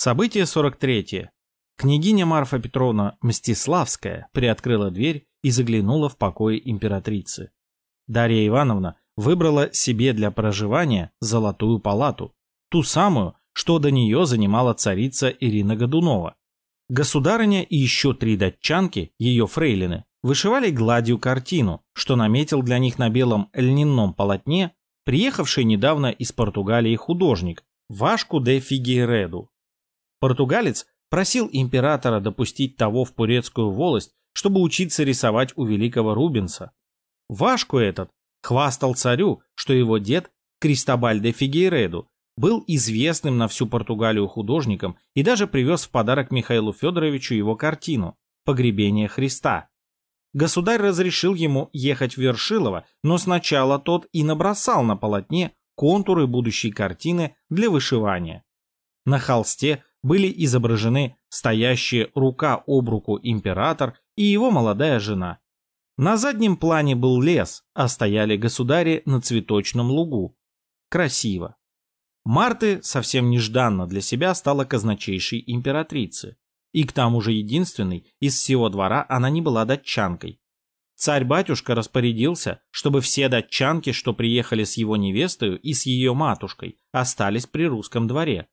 Событие 43. Княгиня Марфа Петровна Мстиславская приоткрыла дверь и заглянула в покои императрицы. Дарья Ивановна выбрала себе для проживания золотую палату, ту самую, что до нее занимала царица Ирина Годунова. Государыня и еще три датчанки, ее фрейлины, вышивали гладью картину, что наметил для них на белом льняном полотне приехавший недавно из Португалии художник Вашку де Фигейреду. Португалец просил императора допустить того в Пурецкую волость, чтобы учиться рисовать у великого Рубенса. Вашку этот хвастал царю, что его дед Кристобаль де Фигейреду был известным на всю Португалию художником и даже привез в подарок Михаилу Федоровичу его картину «Погребение Христа». Государь разрешил ему ехать в Вершилово, но сначала тот и набросал на полотне контуры будущей картины для вышивания. На холсте были изображены стоящие рука об руку император и его молодая жена. На заднем плане был лес, а стояли государи на цветочном лугу. Красиво. Марты совсем нежданно для себя стала казначейшей императрицы. И к тому же единственной из всего двора она не была датчанкой. Царь-батюшка распорядился, чтобы все датчанки, что приехали с его невестой и с ее матушкой, остались при русском дворе.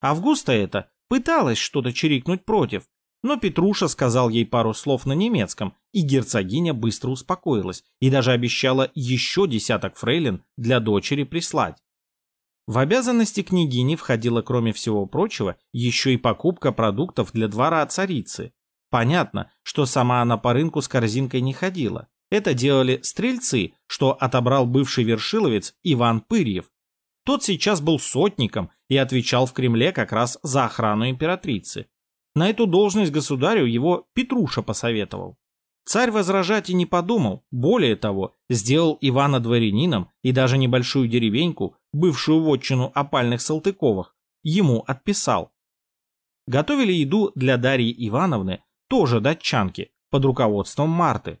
Августа это пыталась что-то чирикнуть против, но Петруша сказал ей пару слов на немецком, и герцогиня быстро успокоилась и даже обещала еще десяток фрейлин для дочери прислать. В обязанности княгини входила, кроме всего прочего, еще и покупка продуктов для двора царицы. Понятно, что сама она по рынку с корзинкой не ходила. Это делали стрельцы, что отобрал бывший вершиловец Иван Пырьев. Тот сейчас был сотником и отвечал в Кремле как раз за охрану императрицы. На эту должность государю его Петруша посоветовал. Царь возражать и не подумал, более того, сделал Ивана дворянином и даже небольшую деревеньку, бывшую вотчину опальных Салтыковых, ему отписал. Готовили еду для Дарьи Ивановны, тоже датчанки, под руководством Марты.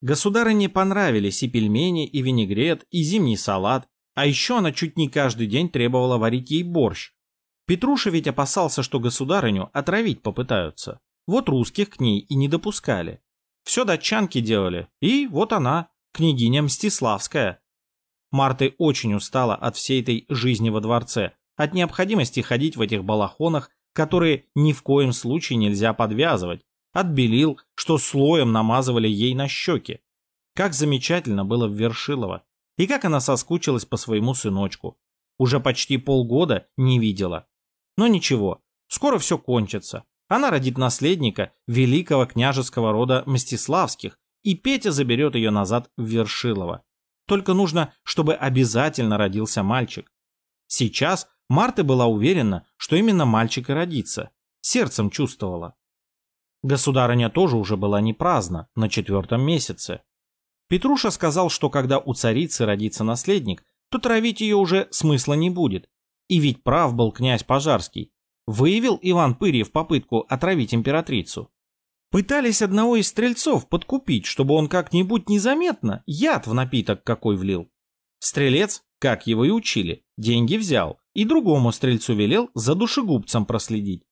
Государыне понравились и пельмени, и винегрет, и зимний салат, а еще она чуть не каждый день требовала варить ей борщ, Петруша ведь опасался, что государыню отравить попытаются. Вот русских к ней и не допускали. Все датчанки делали, и вот она, княгиня Мстиславская. Марта очень устала от всей этой жизни во дворце, от необходимости ходить в этих балахонах, которые ни в коем случае нельзя подвязывать, от белил, что слоем намазывали ей на щеки. Как замечательно было в Вершилово, и как она соскучилась по своему сыночку. Уже почти полгода не видела. Но ничего, скоро все кончится. Она родит наследника великого княжеского рода Мстиславских, и Петя заберет ее назад в Вершилово. Только нужно, чтобы обязательно родился мальчик. Сейчас Марта была уверена, что именно мальчик и родится. Сердцем чувствовала. Государыня тоже уже была не праздна, на четвертом месяце. Петруша сказал, что когда у царицы родится наследник, то травить ее уже смысла не будет, и ведь прав был князь Пожарский. Выявил Иван Пырьев попытку отравить императрицу. Пытались одного из стрельцов подкупить, чтобы он как-нибудь незаметно яд в напиток какой влил. Стрелец, как его и учили, деньги взял, и другому стрельцу велел за душегубцем проследить.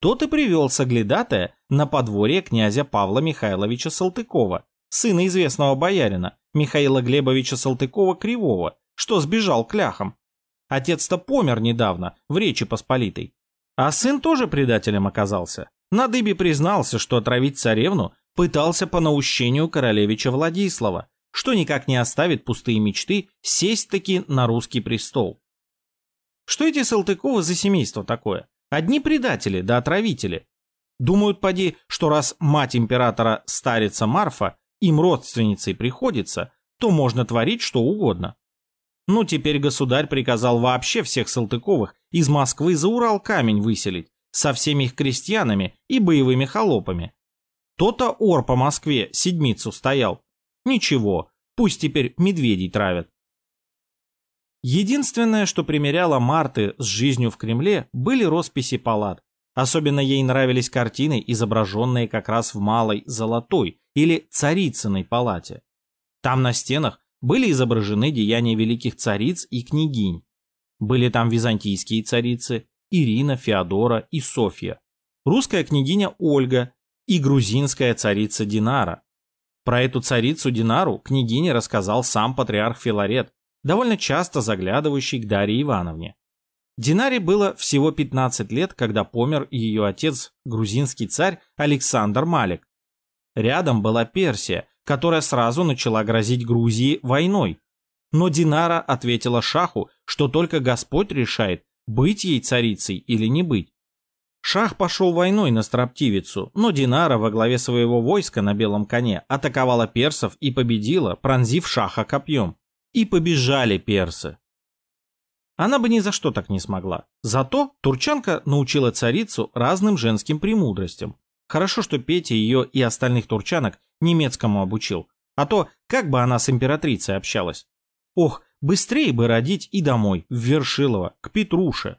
Тот и привел соглядатая на подворье князя Павла Михайловича Салтыкова, сына известного боярина Михаила Глебовича Салтыкова-Кривого, что сбежал к ляхам. Отец-то помер недавно, в Речи Посполитой. А сын тоже предателем оказался. На дыбе признался, что отравить царевну пытался по наущению королевича Владислава, что никак не оставит пустые мечты сесть-таки на русский престол. Что эти Салтыковы за семейство такое? Одни предатели да отравители. Думают, поди, что раз мать императора старица Марфа им родственницей приходится, то можно творить что угодно. Ну, теперь государь приказал вообще всех Салтыковых из Москвы за Урал камень выселить, со всеми их крестьянами и боевыми холопами. То-то ор по Москве седмицу стоял. Ничего, пусть теперь медведей травят. Единственное, что примеряло Марты с жизнью в Кремле, были росписи палат. Особенно ей нравились картины, изображенные как раз в малой золотой или царицыной палате. Там на стенах были изображены деяния великих цариц и княгинь. Были там византийские царицы, Ирина, Феодора и Софья, русская княгиня Ольга и грузинская царица Динара. Про эту царицу Динару княгине рассказал сам патриарх Филарет, довольно часто заглядывающий к Дарье Ивановне. Динаре было всего 15 лет, когда помер ее отец, грузинский царь Александр Малик. Рядом была Персия, которая сразу начала грозить Грузии войной. Но Динара ответила Шаху, что только Господь решает, быть ей царицей или не быть. Шах пошел войной на строптивицу, но Динара во главе своего войска на белом коне атаковала персов и победила, пронзив Шаха копьем. И побежали персы. Она бы ни за что так не смогла. Зато турчанка научила царицу разным женским премудростям. Хорошо, что Петя ее и остальных турчанок немецкому обучил. А то как бы она с императрицей общалась. Ох, быстрее бы родить и домой, в Вершилово, к Петруше.